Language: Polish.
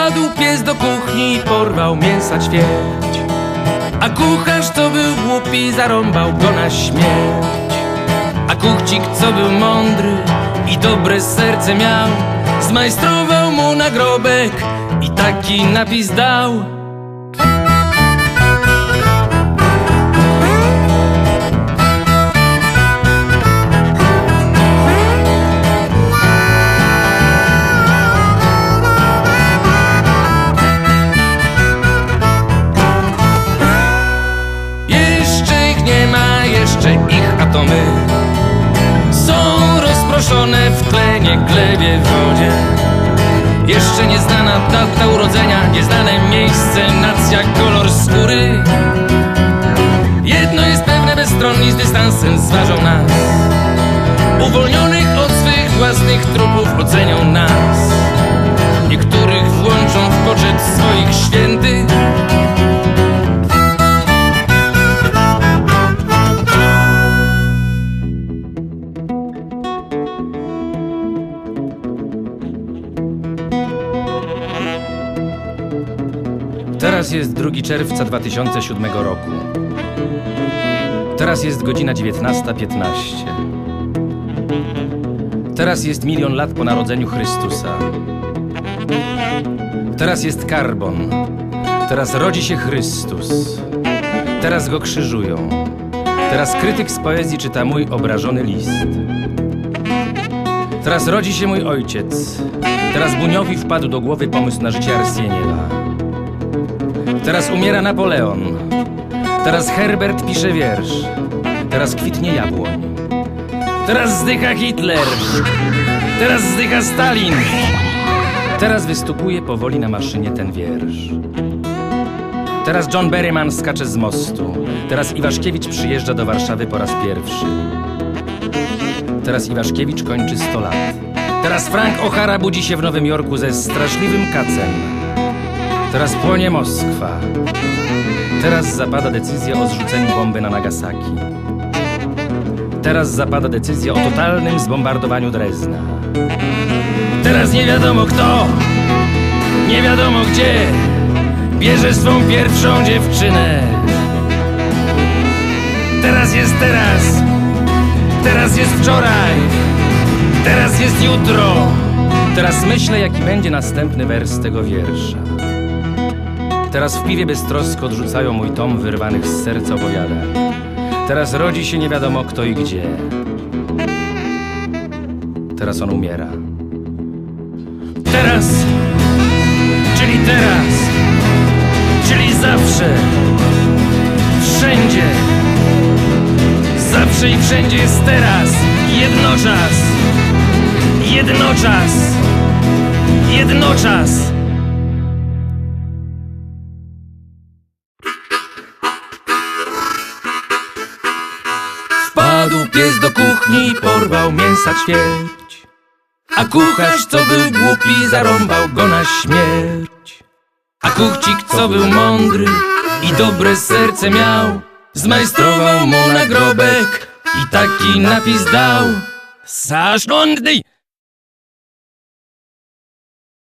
Wpadł pies do kuchni i porwał mięsa ćwierć. A kucharz, co był głupi, zarąbał go na śmierć. A kuchcik, co był mądry i dobre serce miał Zmajstrował mu nagrobek i taki napis dał nie ma, jeszcze ich atomy Są rozproszone w tlenie, glebie, wodzie. Jeszcze nieznana data urodzenia Nieznane miejsce, nacja, kolor skóry. Jedno jest pewne, bezstronni z dystansem zważą nas Teraz jest 2 czerwca 2007 roku. Teraz jest godzina 19.15. Teraz jest milion lat po narodzeniu Chrystusa. Teraz jest karbon. Teraz rodzi się Chrystus. Teraz go krzyżują. Teraz krytyk z poezji czyta mój obrażony list. Teraz rodzi się mój ojciec. Teraz Buniowi wpadł do głowy pomysł na życie Arsieniewa. Teraz umiera Napoleon. Teraz Herbert pisze wiersz. Teraz kwitnie jabłoń. Teraz zdycha Hitler. Teraz zdycha Stalin. Teraz wystupuje powoli na maszynie ten wiersz. Teraz John Berryman skacze z mostu. Teraz Iwaszkiewicz przyjeżdża do Warszawy po raz pierwszy. Teraz Iwaszkiewicz kończy 100 lat. Teraz Frank O'Hara budzi się w Nowym Jorku ze straszliwym kacem. Teraz płonie Moskwa. Teraz zapada decyzja o zrzuceniu bomby na Nagasaki. Teraz zapada decyzja o totalnym zbombardowaniu Drezna. Teraz nie wiadomo kto, nie wiadomo gdzie, bierze swą pierwszą dziewczynę. Teraz jest teraz, teraz jest wczoraj, teraz jest jutro. Teraz myślę, jaki będzie następny wers tego wiersza. Teraz w piwie beztrosko odrzucają mój tom wyrwanych z serca opowiadań. Teraz rodzi się nie wiadomo kto i gdzie. Teraz on umiera. Teraz, czyli teraz, czyli zawsze, wszędzie, zawsze i wszędzie jest teraz, jednoczas, jednoczas, jednoczas. Pies do kuchni porwał mięsa ćwierć. A kucharz, co był głupi, zarąbał go na śmierć. A kuchcik, co był mądry i dobre serce miał Zmajstrował mu nagrobek i taki napis dał. Za Stunde